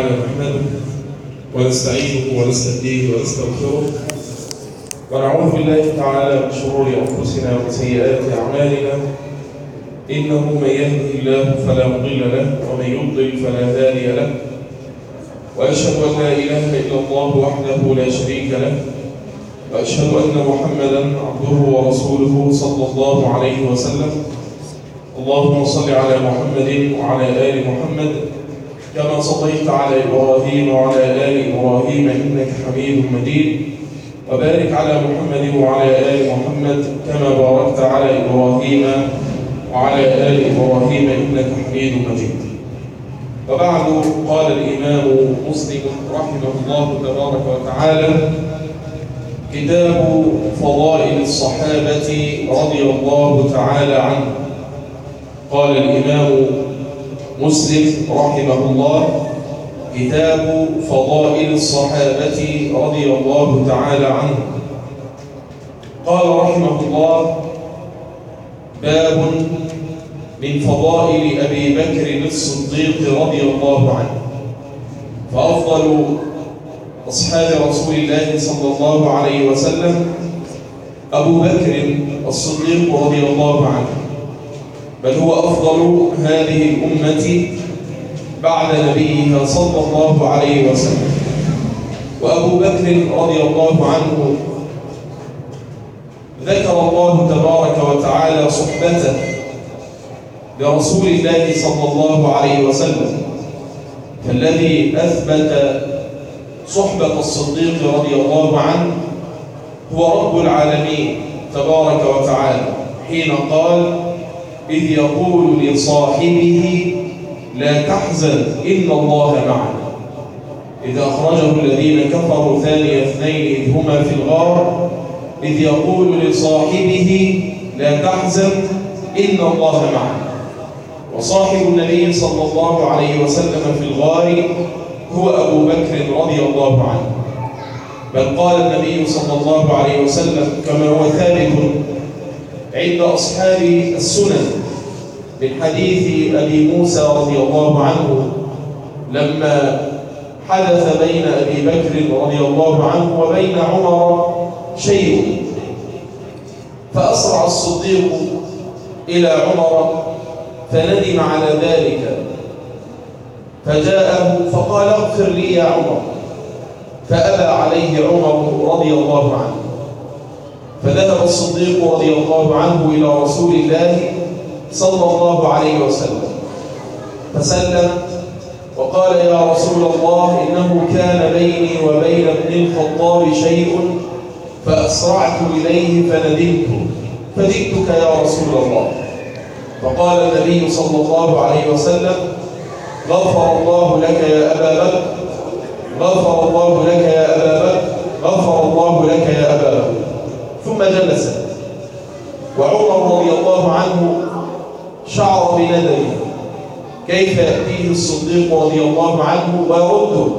نحمده ونستعينه ونستهديه ونستغفره. ونعوذ بالله تعالى من شرور أنفسنا ومن سيئات أعمالنا. إنه من يهده الله فلا مضل له ومن يضلل فلا هادي له. وأشهد أن لا إله إلا الله وحده لا شريك له. وأشهد أن محمدا عبده ورسوله صلى الله عليه وسلم. اللهم صل على محمد وعلى آل محمد. كما صليت على إبراهيم وعلى آل إبراهيم إنك حميد مجيد. وبارك على محمد وعلى آل محمد كما باركت على إبراهيم وعلى آل إبراهيم إنك حميد مجيد. وبعد قال الإمام مسلم رحمه الله تبارك وتعالى كتاب فضائل الصحابة رضي الله تعالى عنه. قال الإمام مسلم رحمه الله كتاب فضائل الصحابة رضي الله تعالى عنه. قال رحمه الله باب من فضائل أبي بكر الصديق رضي الله عنه. فأفضل أصحاب رسول الله صلى الله عليه وسلم أبو بكر الصديق رضي الله عنه. بل هو أفضل هذه الأمة بعد نبيها صلى الله عليه وسلم. وأبو بكر رضي الله عنه ذكر الله تبارك وتعالى صحبته لرسول الله صلى الله عليه وسلم فالذي أثبت صحبة الصديق رضي الله عنه هو رب العالمين تبارك وتعالى. حين قال إذ يقول لصاحبه لا تحزن إن الله معنا. إذ أخرجه الذين كفروا ثاني اثنين إذ هما في الغار. إذ يقول لصاحبه لا تحزن إن الله معنا. وصاحب النبي صلى الله عليه وسلم في الغار هو أبو بكر رضي الله عنه. بل قال النبي صلى الله عليه وسلم كما هو ثابت عند أصحاب السنن من حديث أبي موسى رضي الله عنه لما حدث بين أبي بكر رضي الله عنه وبين عمر شيء. فأسرع الصديق إلى عمر فندم على ذلك. فجاءه فقال اغفر لي يا عمر. فأبى عليه عمر رضي الله عنه. فذهب الصديق رضي الله عنه إلى رسول الله صلى الله عليه وسلم. فسلم وقال يا رسول الله إنه كان بيني وبين ابن الخطاب شيء فأسرعت إليه فندمت فجئتك يا رسول الله. فقال النبي صلى الله عليه وسلم غفر الله لك يا أبا بكر غفر الله لك يا أبا بكر غفر الله لك يا أبا بكر. ثم جلس. وعمر رضي الله عنه شعر بندمه كيف يأتيه الصديق رضي الله عنه ويرده؟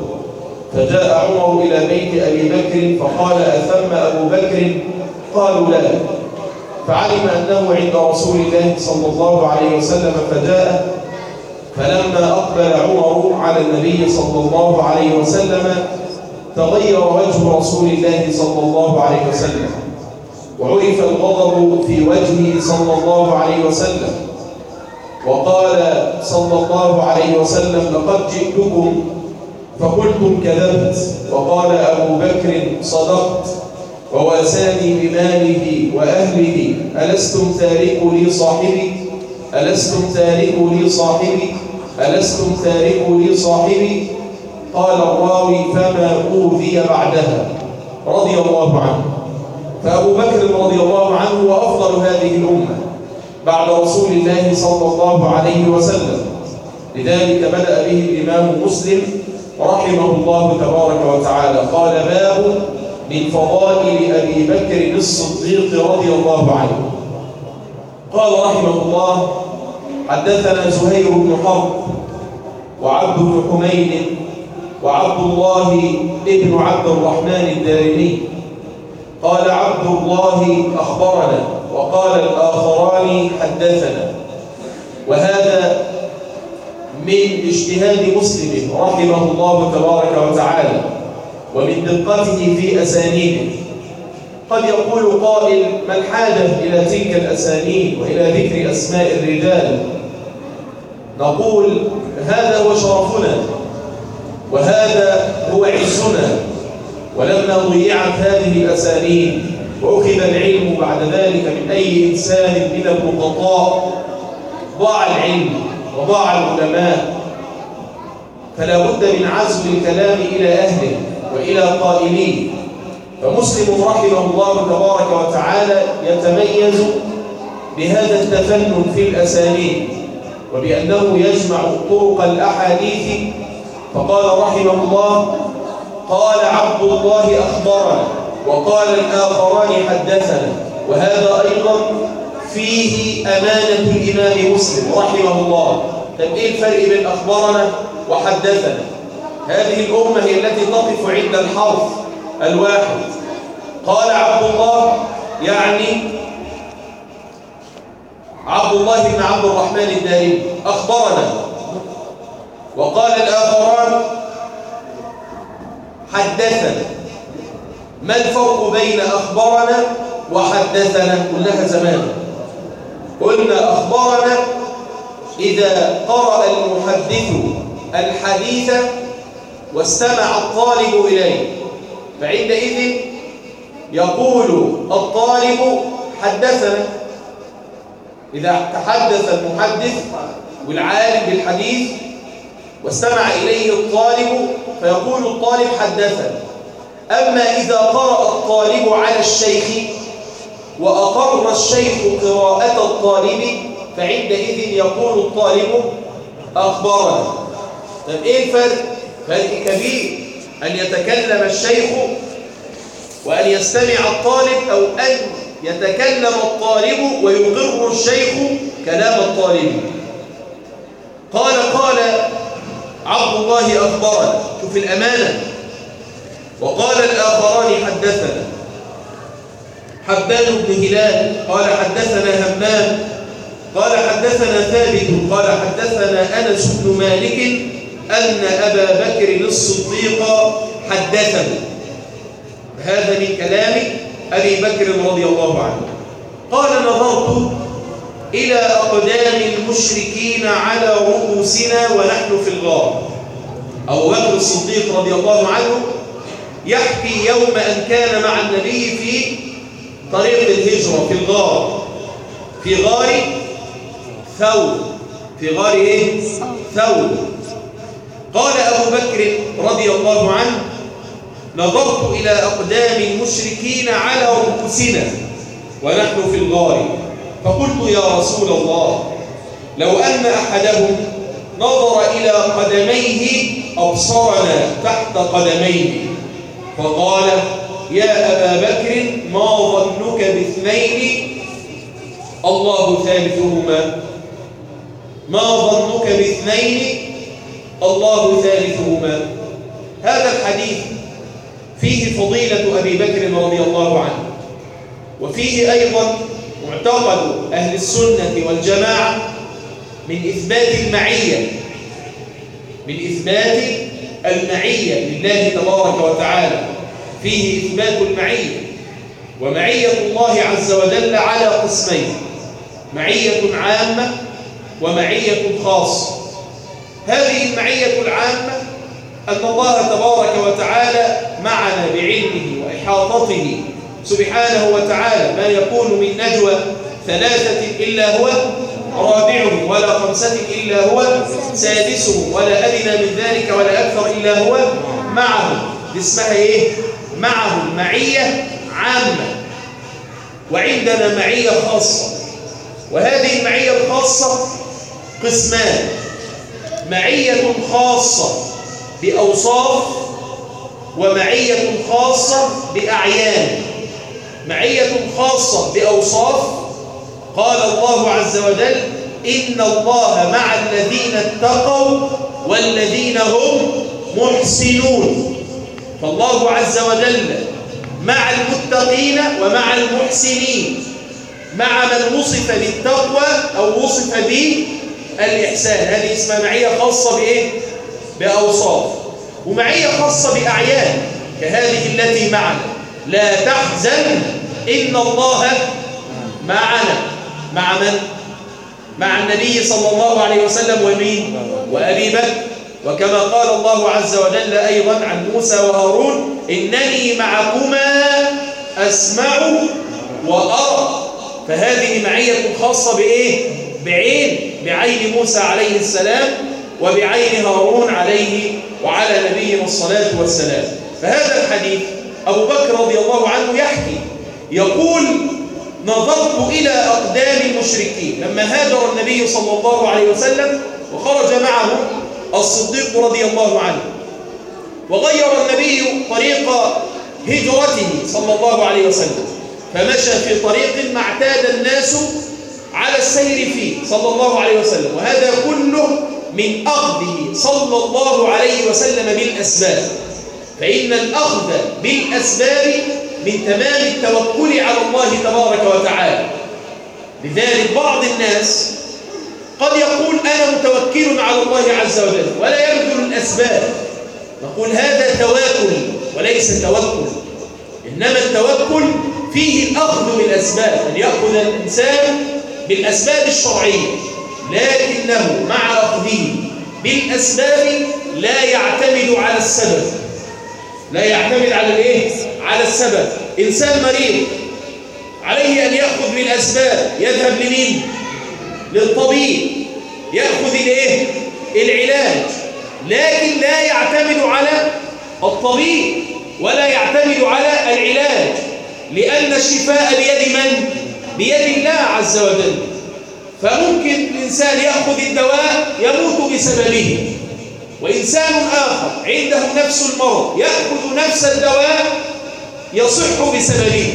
فجاء عمر إلى بيت أبي بكر فقال أثم أبو بكر؟ قالوا لا. فعلم أنه عند رسول الله صلى الله عليه وسلم فجاء. فلما أقبل عمر على النبي صلى الله عليه وسلم تغير وجه رسول الله صلى الله عليه وسلم. وعرف الغضب في وجهه صلى الله عليه وسلم وقال صلى الله عليه وسلم لقد جئتكم فقلتم كذبت وقال أبو بكر صدقت وواساني بماله وأهله ألستم تاركوا لي صاحبي؟ ألستم تاركوا لي صاحبي؟ ألستم تاركوا لي صاحبي؟ قال الراوي فما أوذي بعدها رضي الله عنه فأبو بكر رضي الله عنه هو أفضل هذه الأمة بعد رسول الله صلى الله عليه وسلم. لذلك بدأ به الإمام مسلم رحمه الله تبارك وتعالى. قال باب من فضائل أبي بكر الصديق رضي الله عنه. قال رحمه الله حدثنا زهير بن حرب وعبد بن حميد وعبد الله ابن عبد الرحمن الدارمي قال عبد الله أخبرنا وقال الآخران حدثنا. وهذا من اجتهاد مسلم رحمه الله تبارك وتعالى ومن دقته في أسانيده. قد يقول قائل ما الحاجة إلى تلك الأسانيد وإلى ذكر أسماء الرجال؟ نقول هذا هو شرفنا وهذا هو عزنا. ولما ضيعت هذه الأسانيد. وأخذ العلم بعد ذلك من أي إنسان من النقطاء ضاع العلم وضاع العلماء. فلا بد من عزل الكلام إلى أهله وإلى قائلين فمسلم رحمه الله تبارك وتعالى يتميز بهذا التفنن في الأسانيد وبأنه يجمع طرق الأحاديث. فقال رحمه الله قال عبد الله أخبرنا وقال الآخران حدثنا وهذا أيضا فيه أمانة الإمام مسلم رحمه الله. طب إيه الفرق بين أخبرنا وحدثنا؟ هذه الأمة هي التي تقف عند الحرف الواحد. قال عبد الله يعني عبد الله بن عبد الرحمن الدارمي أخبرنا. وقال الآخران حدثنا. ما الفرق بين أخبرنا وحدثنا؟ قلناها زمان. قلنا أخبرنا إذا قرأ المحدث الحديث واستمع الطالب إليه. فعندئذ يقول الطالب حدثنا. إذا تحدث المحدث والعالم بالحديث واستمع إليه الطالب فيقول الطالب حدثنا أما إذا قرأ الطالب على الشيخ وأقر الشيخ قراءة الطالب فعندئذ يقول الطالب أخبرنا. طيب إيه الفرق؟ فرق كبير. أن يتكلم الشيخ وأن يستمع الطالب أو أن يتكلم الطالب ويقر الشيخ كلام الطالب؟ قال قال عبد الله أخبرنا شوف الأمانة. وقال الآخران حدثنا. حبان بن هلال قال حدثنا همام. قال حدثنا ثابت. قال حدثنا أنس بن مالك أن أبا بكر الصديق حدثه. هذا من كلام أبي بكر رضي الله عنه. قال نظرت إلى أقدام المشركين على رؤوسنا ونحن في الغار. أبو بكر الصديق رضي الله عنه يحكي يوم أن كان مع النبي في طريق الهجرة في الغار. في غار ثور. في غار إيه؟ ثور. قال أبو بكر رضي الله عنه نظرت إلى أقدام المشركين على رؤوسنا ونحن في الغار. فقلت يا رسول الله لو أن أحدهم نظر إلى قدميه أبصرنا تحت قدميه فقال يا أبا بكر ما ظنك باثنين؟ الله ثالثهما ما ظنك باثنين؟ الله ثالثهما. هذا الحديث فيه فضيلة أبي بكر رضي الله عنه وفيه أيضا معتقد أهل السنة والجماعة من إثبات المعية من إثبات المعية لله تبارك وتعالى. فيه إثبات المعية ومعية الله عز وجل على قسمين معية عامة ومعية خاصة. هذه المعية العامة أن الله تبارك وتعالى معنا بعلمه وإحاطته سبحانه وتعالى. ما يكون من نجوى ثلاثة إلا هو رابعهم ولا خمسة إلا هو سادسهم ولا أدنى من ذلك ولا أكثر إلا هو معهم. دي اسمها إيه؟ معهم. معية عامة. وعندنا معية خاصة. وهذه المعية الخاصة قسمان. معية خاصة بأوصاف ومعية خاصة بأعيان. معية خاصة بأوصاف. قال الله عز وجل إن الله مع الذين اتقوا والذين هم محسنون. فالله عز وجل مع المتقين ومع المحسنين. مع من وصف بالتقوى أو وصف الإحسان هذه اسمها معية خاصة بإيه؟ بأوصاف. ومعية خاصة بأعيان. كهذه التي معنا. لا تحزن إن الله معنا مع من؟ مع النبي صلى الله عليه وسلم ومين؟ وأبي بكر وكما قال الله عز وجل أيضا عن موسى وهارون إنني معكما أسمع وأرى فهذه معية خاصة بإيه؟ بعين بعين موسى عليه السلام وبعين هارون عليه وعلى نبينا الصلاة والسلام فهذا الحديث أبو بكر رضي الله عنه يحكي يقول نظرت إلى أقدام المشركين. لما هاجر النبي صلى الله عليه وسلم وخرج معه الصديق رضي الله عنه وغير النبي طريق هجرته صلى الله عليه وسلم فمشى في طريق ما اعتاد الناس على السير فيه صلى الله عليه وسلم وهذا كله من أخذه صلى الله عليه وسلم بالأسباب. فإن الأخذ بالأسباب من تمام التوكل على الله تبارك وتعالى. لذلك بعض الناس قد يقول أنا متوكل على الله عز وجل ولا يبذل الأسباب. نقول هذا تواكل وليس توكل. إنما التوكل فيه الأخذ بالأسباب. أن يأخذ الإنسان بالأسباب الشرعية لكنه مع أخذه بالأسباب لا يعتمد على السبب. لا يعتمد على الايه؟ على السبب. إنسان مريض عليه أن يأخذ بالاسباب يذهب لمين؟ للطبيب. يأخذ الايه العلاج. لكن لا يعتمد على الطبيب ولا يعتمد على العلاج. لأن الشفاء بيد من؟ بيد الله عز وجل. فممكن الإنسان يأخذ الدواء يموت بسببه. وإنسان آخر عنده نفس المرض يأخذ نفس الدواء يصح بسببه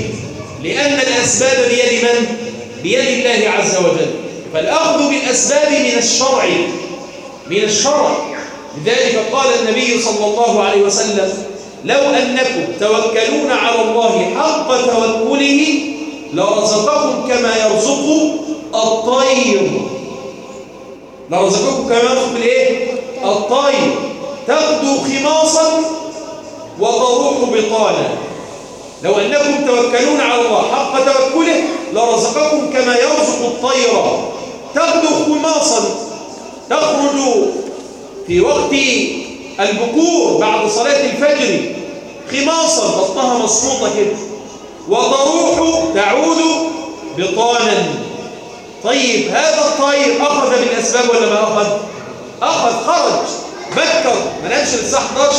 لأن الأسباب بيد من؟ بيد الله عز وجل. فالأخذ بالأسباب من الشرع من الشرع. لذلك قال النبي صلى الله عليه وسلم لو أنكم توكلون على الله حق توكله لرزقكم كما يرزق الطير. لرزقكم كما يرزق الايه الطير تغدو خماصا وتروح بطانا لو أنكم توكلون على الله حق توكله لرزقكم كما يرزق الطير. تغدو خماصا تخرج في وقت البكور بعد صلاة الفجر. خماصا بطنها مصموطة كده. وتروح تعود بطانا. طيب هذا الطير أخذ بالأسباب ولا ما أخذ؟ أخذ خرج بكر ما نامش للساعة 11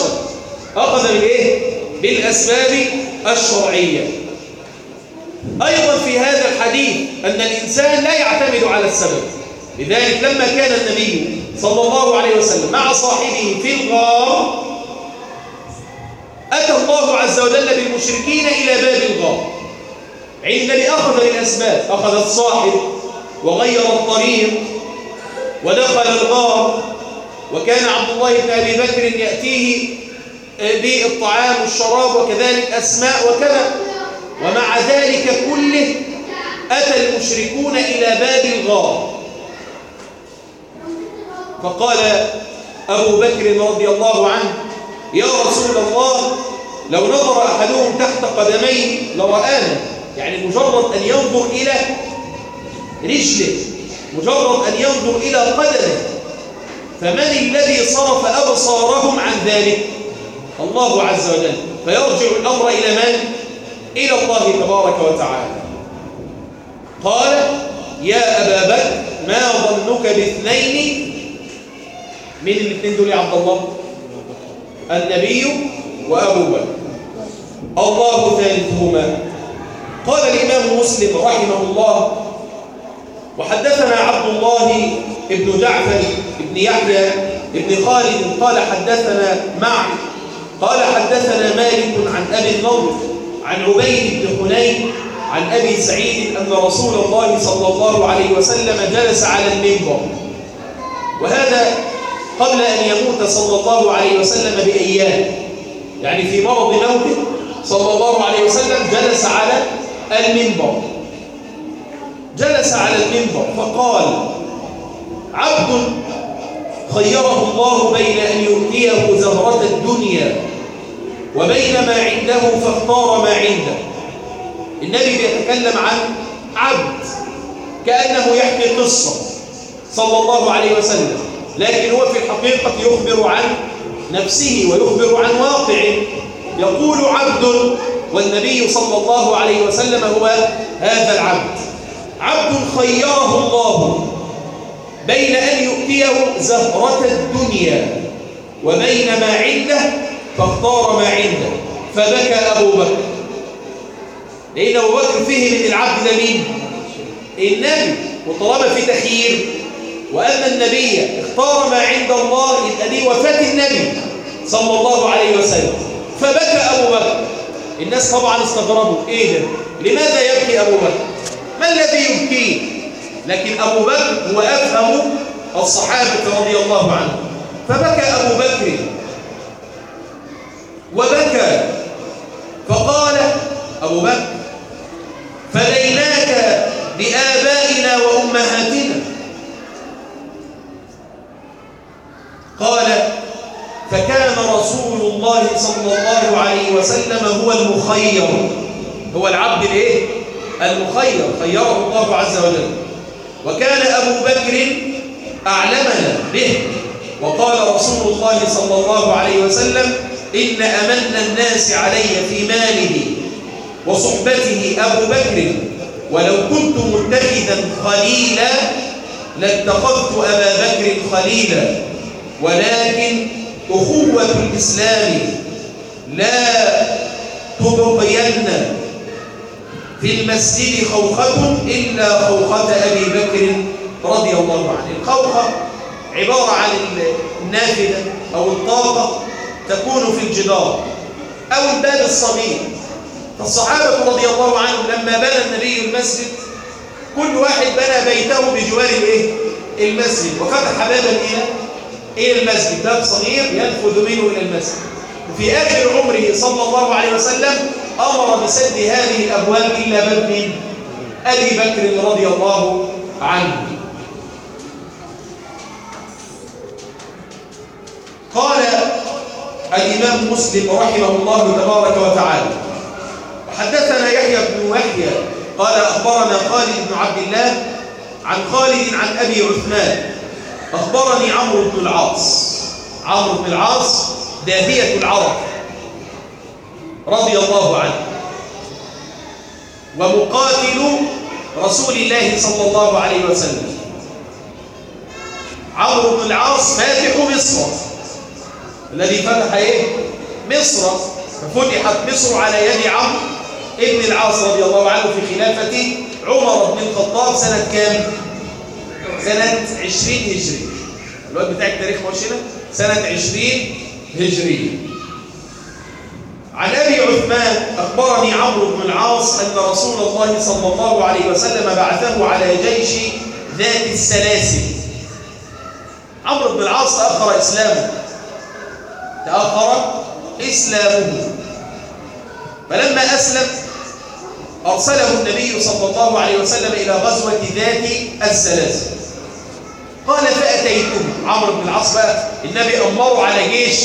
أخذ بالإيه؟ بالأسباب الشرعية أيضا في هذا الحديث أن الإنسان لا يعتمد على السبب لذلك لما كان النبي صلى الله عليه وسلم مع صاحبه في الغار أتى الله عز وجل بالمشركين إلى باب الغار عندما أخذ بالأسباب أخذ الصاحب وغير الطريق ودخل الغار. وكان عبد الله بن أبي بكر يأتيه بالطعام والشراب وكذلك أسماء وكذا. ومع ذلك كله أتى المشركون إلى باب الغار. فقال أبو بكر رضي الله عنه يا رسول الله لو نظر أحدهم تحت قدميه لرآنا يعني مجرد أن ينظر إلى رجله مجرد أن ينظر إلى قدمه. فمن الذي صرف أبصارهم عن ذلك؟ الله عز وجل. فيرجع الأمر إلى من؟ إلى الله تبارك وتعالى. قال يا أبا بكر ما ظنك باثنين؟ من الاثنين دول يا عبد الله؟ النبي وأبو بكر. الله ثالثهما. قال الإمام مسلم رحمه الله وحدثنا عبد الله ابن جعفر ابن يحيى ابن خالد قال حدثنا معي قال حدثنا مالك عن أبي النضر عن عبيد بن حنين عن أبي سعيد أن رسول الله صلى الله عليه وسلم جلس على المنبر. وهذا قبل أن يموت صلى الله عليه وسلم بأيام. يعني في مرض موته صلى الله عليه وسلم جلس على المنبر. جلس على المنبر فقال عبد خيره الله بين أن يؤتيه زهرة الدنيا وبين ما عنده فاختار ما عنده. النبي بيتكلم عن عبد كأنه يحكي قصة صلى الله عليه وسلم لكن هو في الحقيقة يخبر عن نفسه ويخبر عن واقع يقول عبد والنبي صلى الله عليه وسلم هو هذا العبد. عبد خيره الله بين أن يؤتيه زهرة الدنيا وبين ما عنده فاختار ما عنده فبكى أبو بكر لأن أبو بكر فهم من العبد ده مين؟ النبي وطالما في تخيير وأن النبي اختار ما عند الله دي وفاة النبي صلى الله عليه وسلم فبكى أبو بكر الناس طبعا استغربوا إيه ده؟ لماذا يبكي أبو بكر؟ ما الذي يبكيه؟ لكن أبو بكر هو أفهم الصحابة رضي الله عنهم. فبكى أبو بكر. وبكى. فقال أبو بكر فديناك بآبائنا وأمهاتنا. قال فكان رسول الله صلى الله عليه وسلم هو المخير. هو العبد الإيه؟ المخير خيره الله عز وجل. وكان أبو بكر أعلمنا به وقال رسول الله صلى الله عليه وسلم إن أمن الناس علي في ماله وصحبته أبو بكر ولو كنت متخذا خليلا لاتخذت أبا بكر خليلا. ولكن أخوة الإسلام لا تبقين في المسجد خوخة إلا خوخة أبي بكر رضي الله عنه. الخوخة عبارة عن النافذة أو الطاقة تكون في الجدار أو الباب الصغير فالصحابة رضي الله عنهم لما بنى النبي المسجد كل واحد بنى بيته بجوار الإيه؟ المسجد. وفتح بابا إلى إلى المسجد. باب صغير ينفذ منه إلى المسجد. وفي آخر عمره صلى الله عليه وسلم أمر بسد هذه الأبواب إلا باب أبي بكر رضي الله عنه. قال الإمام مسلم رحمه الله تبارك وتعالى حدثنا يحيى بن يحيى قال أخبرنا خالد بن عبد الله عن خالد عن أبي عثمان. أخبرني عمرو بن العاص. عمرو بن العاص داهية العرب. رضي الله عنه. ومقاتل رسول الله صلى الله عليه وسلم. عمرو بن العاص فاتح مصر. الذي فتح إيه؟ مصر. ففتحت مصر على يد عمرو ابن العاص رضي الله عنه في خلافة عمر بن الخطاب سنة كام؟ سنة 20 هجري. الوقت بتاع التاريخ مش هنا. سنة 20 هجري. عن أبي عثمان أخبرني عمرو بن العاص أن رسول الله صلى الله عليه وسلم بعثه على جيش ذات السلاسل. عمرو بن العاص تأخر إسلامه. تأخر إسلامه. فلما أسلم أرسله النبي صلى الله عليه وسلم إلى غزوة ذات السلاسل. قال فأتيته عمرو بن العاص بقى النبي أمره على جيش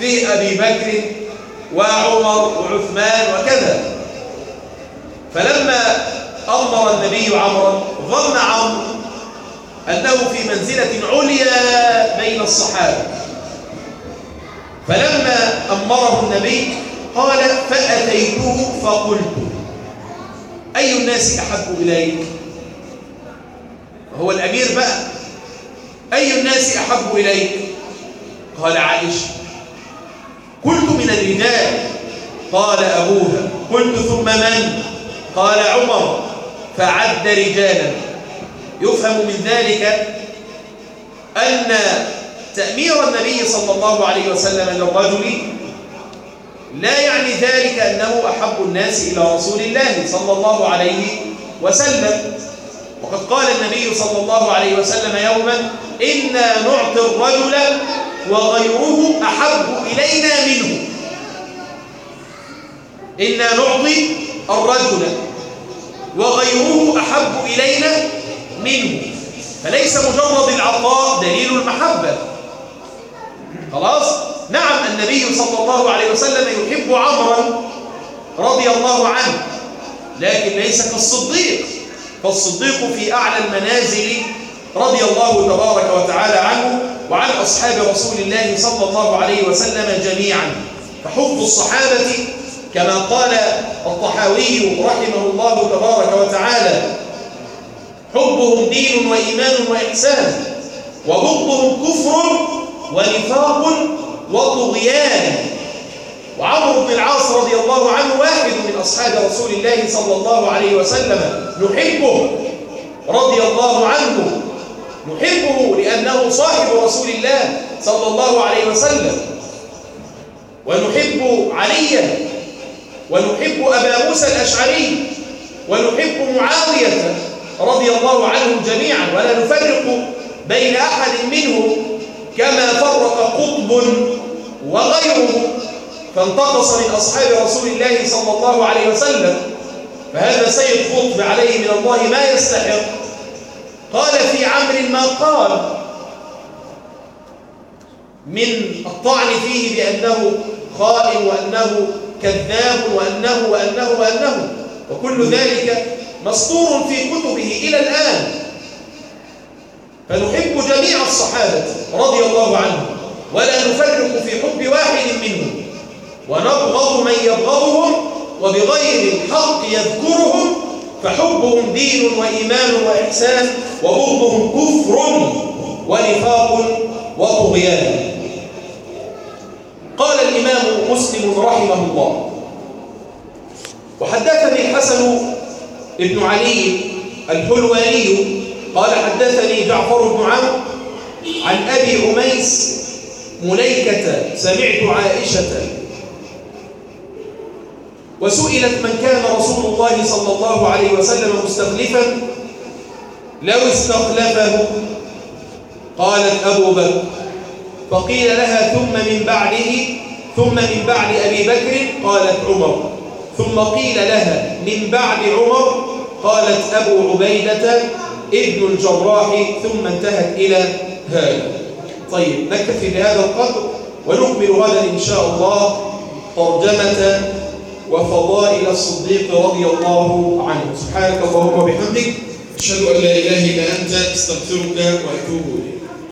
فيه أبي بكر وعمر وعثمان وكذا. فلما أمر النبي عمرا ظن عمرو أنه في منزلة عليا بين الصحابة. فلما أمره النبي قال فأتيته فقلت أي الناس أحب إليك؟ هو الأمير بقى أي الناس أحب إليك؟ قال عائشة. قلت من الرجال قال أبوها قلت ثم من؟ قال عمر. فعد رجالا. يفهم من ذلك أن تأمير النبي صلى الله عليه وسلم للرجل لا يعني ذلك أنه أحب الناس إلى رسول الله صلى الله عليه وسلم. وقد قال النبي صلى الله عليه وسلم يوما إنا نعطي الرجل وغيره أحب إلينا منه. إنا نعطي الرجل. وغيره أحب إلينا منه. فليس مجرد العطاء دليل المحبة. خلاص؟ نعم النبي صلى الله عليه وسلم يحب عمرا رضي الله عنه لكن ليس كالصديق. فالصديق في أعلى المنازل رضي الله تبارك وتعالى عنه وعن أصحاب رسول الله صلى الله عليه وسلم جميعا. فحب الصحابة كما قال الطحاوي رحمه الله تبارك وتعالى حبهم دين وإيمان وإحسان وبغضهم كفر ونفاق وطغيان. وعمرو بن العاص رضي الله عنه واحد من أصحاب رسول الله صلى الله عليه وسلم نحبه رضي الله عنه. نحبه لأنه صاحب رسول الله صلى الله عليه وسلم. ونحب عليا ونحب أبا موسى الأشعري ونحب معاوية رضي الله عنهم جميعا. ولا نفرق بين أحد منهم كما فرق قطب وغيره. فانتقص من أصحاب رسول الله صلى الله عليه وسلم فهذا سيد قطب عليه من الله ما يستحق. قال في عمرو ما قال من الطعن فيه بأنه خائن وأنه كذاب وأنه وأنه وأنه. وكل ذلك مسطور في كتبه إلى الآن. فنحب جميع الصحابة رضي الله عنهم ولا نفرق في حب واحد منهم. ونبغض من يبغضهم وبغير الحق يذكرهم فحبهم دين وإيمان وإحسان وبغضهم كفر ونفاق وطغيان. قال الإمام مسلم رحمه الله وحدثني الحسن ابن علي الحلواني قال حدثني جعفر بن عمرو عن أبي أميس مليكة سمعت عائشة وسئلت من كان رسول الله صلى الله عليه وسلم مستخلفا لو استخلفه قالت أبو بكر. فقيل لها ثم من بعده ثم من بعد أبي بكر؟ قالت عمر. ثم قيل لها من بعد عمر؟ قالت أبو عبيدة ابن الجراح ثم انتهت إلى هذا طيب نكتفي بهذا القدر ونكمل غدا إن شاء الله ترجمة وفضائل الصديق رضي الله عنه. سبحانك اللهم وبحمدك أشهد أن لا إله إلا أنت أستغفرك وأتوب إليك.